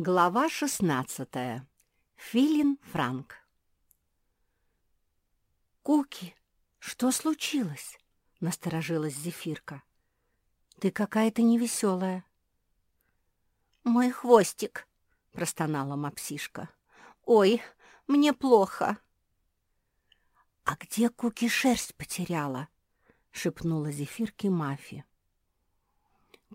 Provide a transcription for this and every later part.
Глава шестнадцатая. Филин Франк. «Куки, что случилось?» — насторожилась Зефирка. «Ты какая-то невеселая». «Мой хвостик», — простонала мапсишка. «Ой, мне плохо». «А где Куки шерсть потеряла?» — шепнула Зефирке Мафи.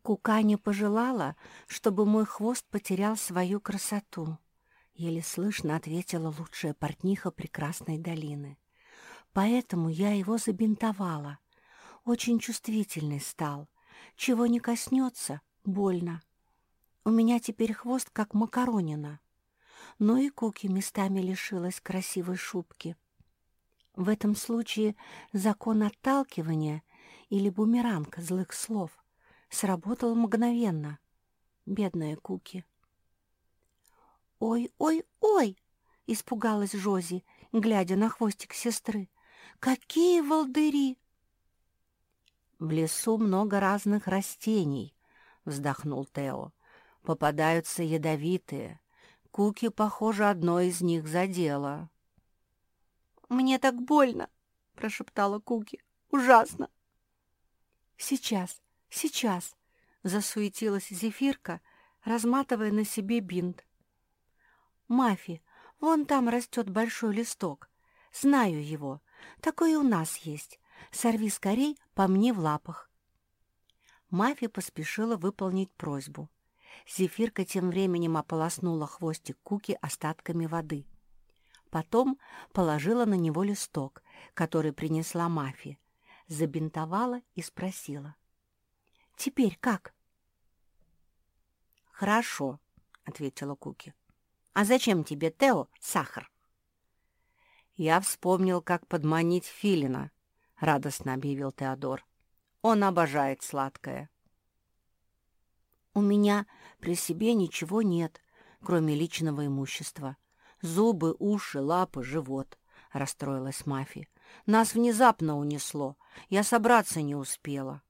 Кука не пожелала, чтобы мой хвост потерял свою красоту. Еле слышно ответила лучшая портниха прекрасной долины. Поэтому я его забинтовала. Очень чувствительный стал. Чего не коснется, больно. У меня теперь хвост, как макаронина. Но и Куки местами лишилась красивой шубки. В этом случае закон отталкивания или бумеранг злых слов сработал мгновенно. Бедная Куки. «Ой, ой, ой!» — испугалась Жози, глядя на хвостик сестры. «Какие волдыри!» «В лесу много разных растений», — вздохнул Тео. «Попадаются ядовитые. Куки, похоже, одно из них задело». «Мне так больно!» — прошептала Куки. «Ужасно!» «Сейчас, сейчас!» — засуетилась Зефирка, разматывая на себе бинт. «Мафи, вон там растет большой листок. Знаю его. Такой у нас есть. Сорви скорей по мне в лапах». Мафи поспешила выполнить просьбу. Зефирка тем временем ополоснула хвостик Куки остатками воды. Потом положила на него листок, который принесла Мафи, забинтовала и спросила. «Теперь как?» «Хорошо», — ответила Куки. «А зачем тебе, Тео, сахар?» «Я вспомнил, как подманить Филина», — радостно объявил Теодор. «Он обожает сладкое». «У меня при себе ничего нет, кроме личного имущества. Зубы, уши, лапы, живот», — расстроилась Мафи. «Нас внезапно унесло. Я собраться не успела».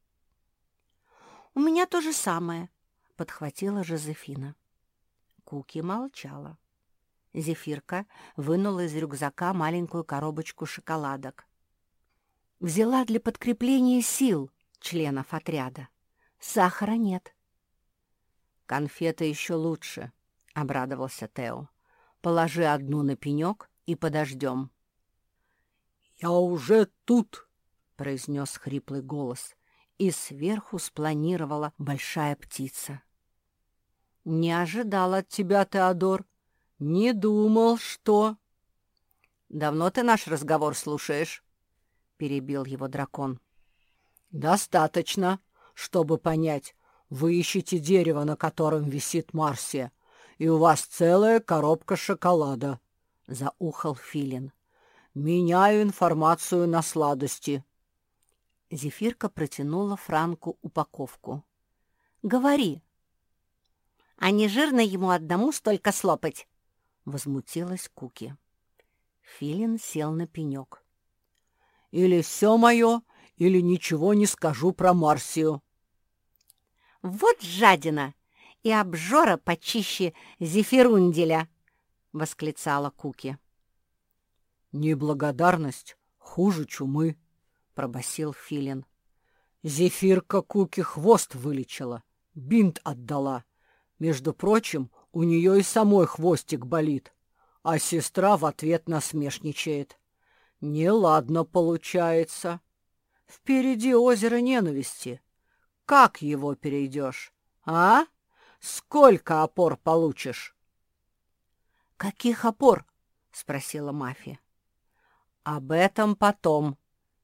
«У меня то же самое», — подхватила Жозефина. Куки молчала. Зефирка вынула из рюкзака маленькую коробочку шоколадок. «Взяла для подкрепления сил членов отряда. Сахара нет». «Конфеты еще лучше», — обрадовался Тео. «Положи одну на пенек и подождем». «Я уже тут», — произнес хриплый голос, и сверху спланировала большая птица. «Не ожидал от тебя, Теодор. Не думал, что...» «Давно ты наш разговор слушаешь?» — перебил его дракон. «Достаточно, чтобы понять, вы ищете дерево, на котором висит Марсия, и у вас целая коробка шоколада», — заухал Филин. «Меняю информацию на сладости». Зефирка протянула Франку упаковку. «Говори!» «А не жирно ему одному столько слопать?» — возмутилась Куки. Филин сел на пенек. «Или все мое, или ничего не скажу про Марсию». «Вот жадина! И обжора почище зефирунделя!» — восклицала Куки. «Неблагодарность хуже чумы», — пробасил Филин. «Зефирка Куки хвост вылечила, бинт отдала. Между прочим, у нее и самой хвостик болит, а сестра в ответ насмешничает. Неладно получается. Впереди озеро ненависти. Как его перейдешь, а? Сколько опор получишь?» «Каких опор?» — спросила мафия. «Об этом потом»,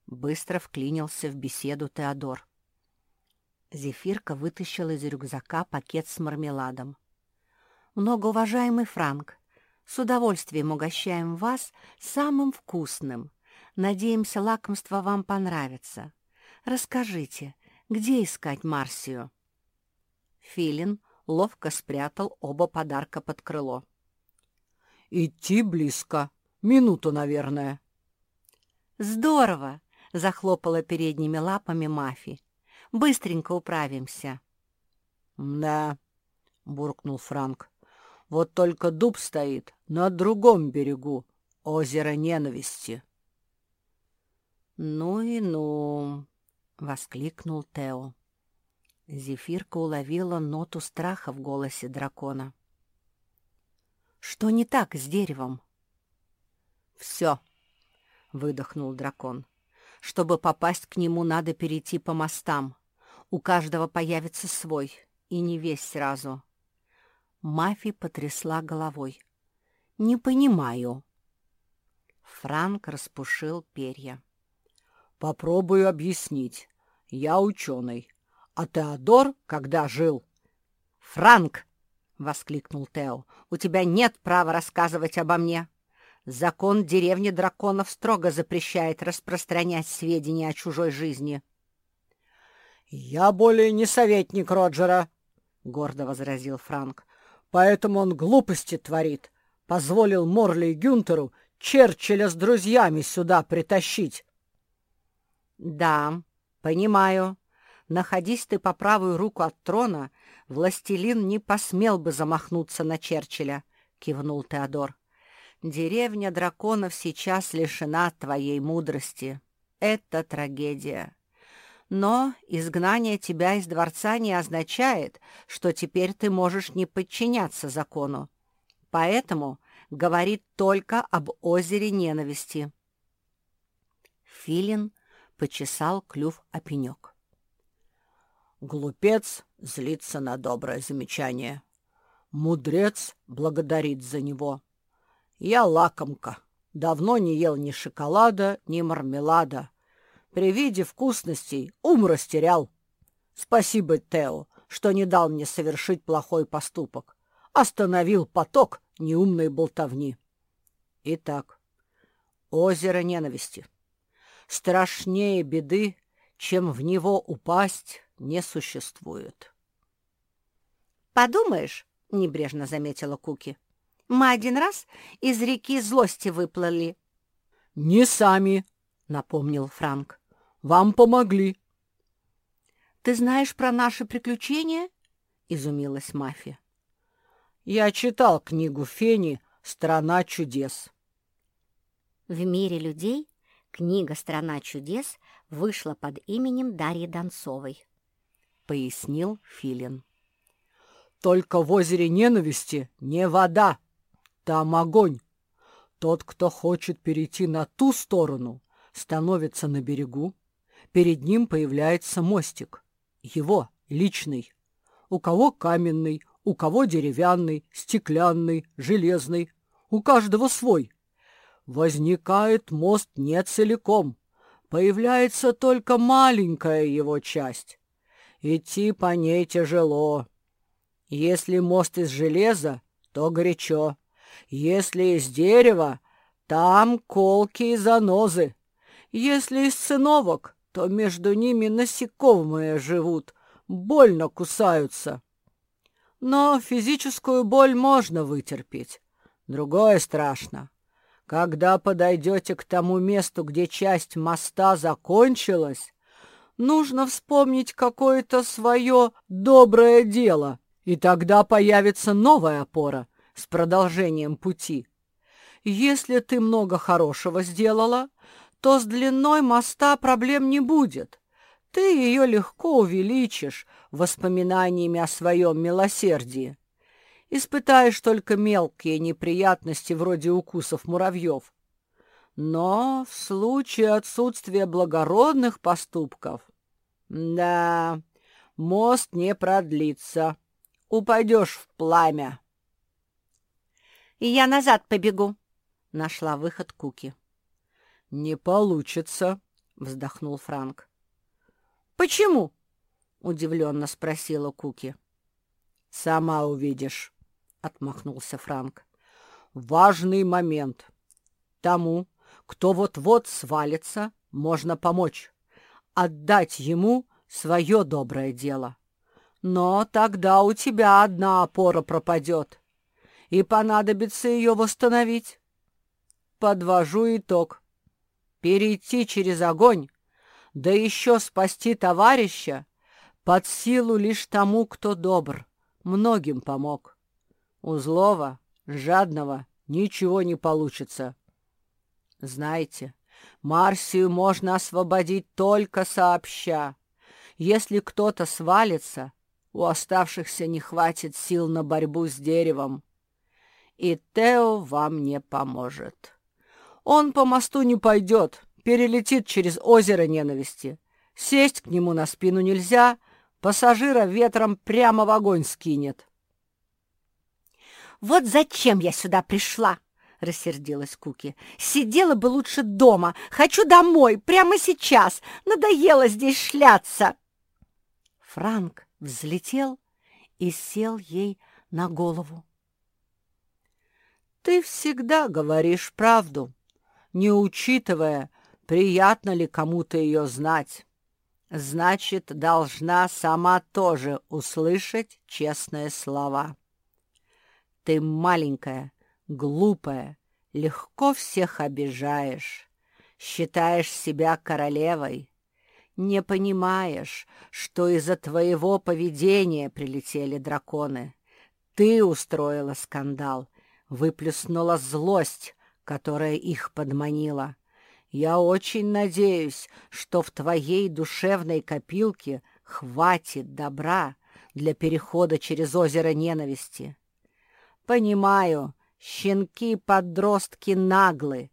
Быстро вклинился в беседу Теодор. Зефирка вытащила из рюкзака пакет с мармеладом. «Многоуважаемый Франк, с удовольствием угощаем вас самым вкусным. Надеемся, лакомство вам понравится. Расскажите, где искать Марсию?» Филин ловко спрятал оба подарка под крыло. «Идти близко. Минуту, наверное». «Здорово!» — захлопала передними лапами Мафи. «Быстренько управимся». «Да», — буркнул Франк, Вот только дуб стоит на другом берегу озера ненависти. «Ну и ну!» — воскликнул Тео. Зефирка уловила ноту страха в голосе дракона. «Что не так с деревом?» «Все!» — выдохнул дракон. «Чтобы попасть к нему, надо перейти по мостам. У каждого появится свой, и не весь сразу». Мафи потрясла головой. «Не понимаю». Франк распушил перья. Попробую объяснить. Я ученый. А Теодор, когда жил... «Франк!» — воскликнул Тео. «У тебя нет права рассказывать обо мне. Закон деревни драконов строго запрещает распространять сведения о чужой жизни». «Я более не советник Роджера», — гордо возразил Франк. «Поэтому он глупости творит. Позволил Морли и Гюнтеру Черчилля с друзьями сюда притащить. «Да, понимаю. Находись ты по правую руку от трона, властелин не посмел бы замахнуться на Черчилля», — кивнул Теодор. «Деревня драконов сейчас лишена твоей мудрости. Это трагедия. Но изгнание тебя из дворца не означает, что теперь ты можешь не подчиняться закону. Поэтому говорит только об озере ненависти». Филин почесал клюв о. Глупец злится на доброе замечание. Мудрец благодарит за него. Я лакомка. Давно не ел ни шоколада, ни мармелада. При виде вкусностей ум растерял. Спасибо, Тео, что не дал мне совершить плохой поступок. Остановил поток неумной болтовни. Итак, озеро ненависти — страшнее беды, чем в него упасть, не существует. «Подумаешь», — небрежно заметила Куки, — «мы один раз из реки злости выплыли». «Не сами», — напомнил Франк. «Вам помогли». «Ты знаешь про наши приключения?» — изумилась мафия. «Я читал книгу Фени «Страна чудес». В мире людей Книга «Страна чудес» вышла под именем Дарьи Донцовой. Пояснил Филин. Только в озере ненависти не вода, там огонь. Тот, кто хочет перейти на ту сторону, становится на берегу. Перед ним появляется мостик. Его, личный. У кого каменный, у кого деревянный, стеклянный, железный. У каждого свой. Возникает мост не целиком, появляется только маленькая его часть. Идти по ней тяжело. Если мост из железа, то горячо. Если из дерева, там колки и занозы. Если из циновок, то между ними насекомые живут, больно кусаются. Но физическую боль можно вытерпеть. Другое страшно. Когда подойдете к тому месту, где часть моста закончилась, нужно вспомнить какое-то свое доброе дело, и тогда появится новая опора с продолжением пути. Если ты много хорошего сделала, то с длиной моста проблем не будет. Ты ее легко увеличишь воспоминаниями о своем милосердии испытаешь только мелкие неприятности вроде укусов муравьев. Но в случае отсутствия благородных поступков... Да, мост не продлится. Упадешь в пламя. «И я назад побегу», — нашла выход Куки. «Не получится», — вздохнул Франк. «Почему?» — удивленно спросила Куки. «Сама увидишь». — отмахнулся Франк. «Важный момент. Тому, кто вот-вот свалится, можно помочь, отдать ему свое доброе дело. Но тогда у тебя одна опора пропадет, и понадобится ее восстановить. Подвожу итог. Перейти через огонь, да еще спасти товарища, под силу лишь тому, кто добр, многим помог. У злого, жадного ничего не получится. Знаете, Марсию можно освободить только сообща. Если кто-то свалится, у оставшихся не хватит сил на борьбу с деревом. И Тео вам не поможет. Он по мосту не пойдет, перелетит через озеро ненависти. Сесть к нему на спину нельзя, пассажира ветром прямо в огонь скинет. «Вот зачем я сюда пришла!» — рассердилась Куки. «Сидела бы лучше дома. Хочу домой, прямо сейчас. Надоело здесь шляться!» Франк взлетел и сел ей на голову. «Ты всегда говоришь правду, не учитывая, приятно ли кому-то ее знать. Значит, должна сама тоже услышать честные слова. Ты маленькая, глупая, легко всех обижаешь, считаешь себя королевой, не понимаешь, что из-за твоего поведения прилетели драконы. Ты устроила скандал, выплеснула злость, которая их подманила. Я очень надеюсь, что в твоей душевной копилке хватит добра для перехода через озеро ненависти. Понимаю, щенки-подростки наглы.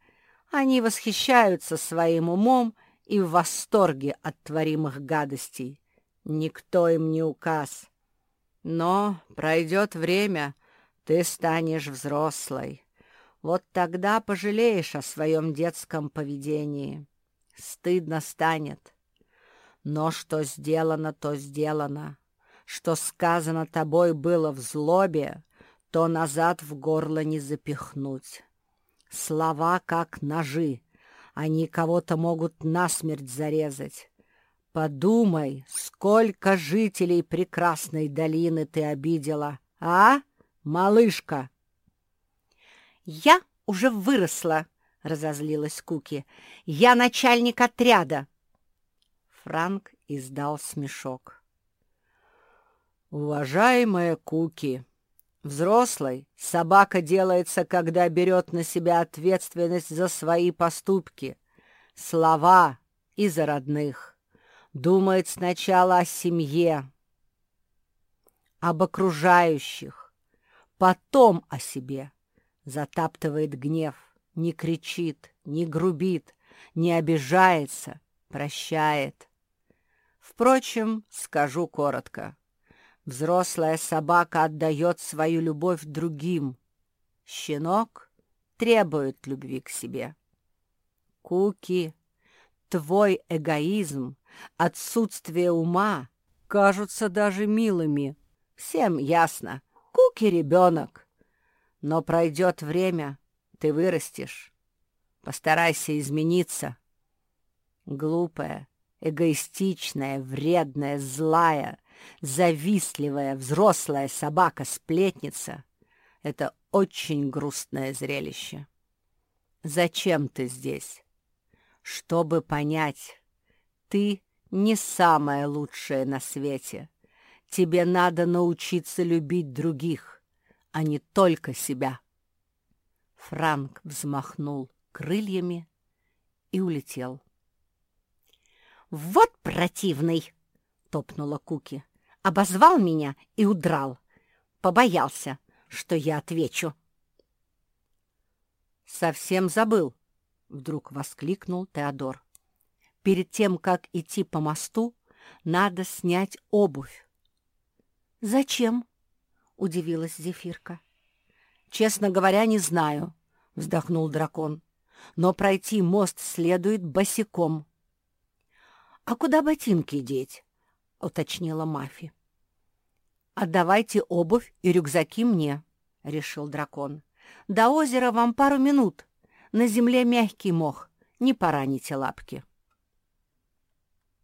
Они восхищаются своим умом и в восторге от творимых гадостей. Никто им не указ. Но пройдет время, ты станешь взрослой. Вот тогда пожалеешь о своем детском поведении. Стыдно станет. Но что сделано, то сделано. Что сказано тобой было в злобе, то назад в горло не запихнуть. Слова как ножи. Они кого-то могут насмерть зарезать. Подумай, сколько жителей прекрасной долины ты обидела, а, малышка? «Я уже выросла», — разозлилась Куки. «Я начальник отряда». Франк издал смешок. «Уважаемая Куки, взрослой собака делается, когда берет на себя ответственность за свои поступки, слова и за родных. Думает сначала о семье, об окружающих, потом о себе» затаптывает гнев, не кричит, не грубит, не обижается, прощает. Впрочем, скажу коротко. Взрослая собака отдает свою любовь другим. Щенок требует любви к себе. Куки, твой эгоизм, отсутствие ума кажутся даже милыми. Всем ясно, Куки ребенок. Но пройдет время, ты вырастешь. Постарайся измениться. Глупая, эгоистичная, вредная, злая, завистливая, взрослая собака-сплетница — это очень грустное зрелище. Зачем ты здесь? Чтобы понять, ты не самое лучшее на свете. Тебе надо научиться любить других а не только себя. Франк взмахнул крыльями и улетел. «Вот противный!» — топнула Куки. «Обозвал меня и удрал. Побоялся, что я отвечу». «Совсем забыл!» — вдруг воскликнул Теодор. «Перед тем, как идти по мосту, надо снять обувь». «Зачем?» — удивилась Зефирка. «Честно говоря, не знаю», — вздохнул дракон. «Но пройти мост следует босиком». «А куда ботинки деть?» — уточнила Мафи. «Отдавайте обувь и рюкзаки мне», — решил дракон. «До озера вам пару минут. На земле мягкий мох, не пораните лапки».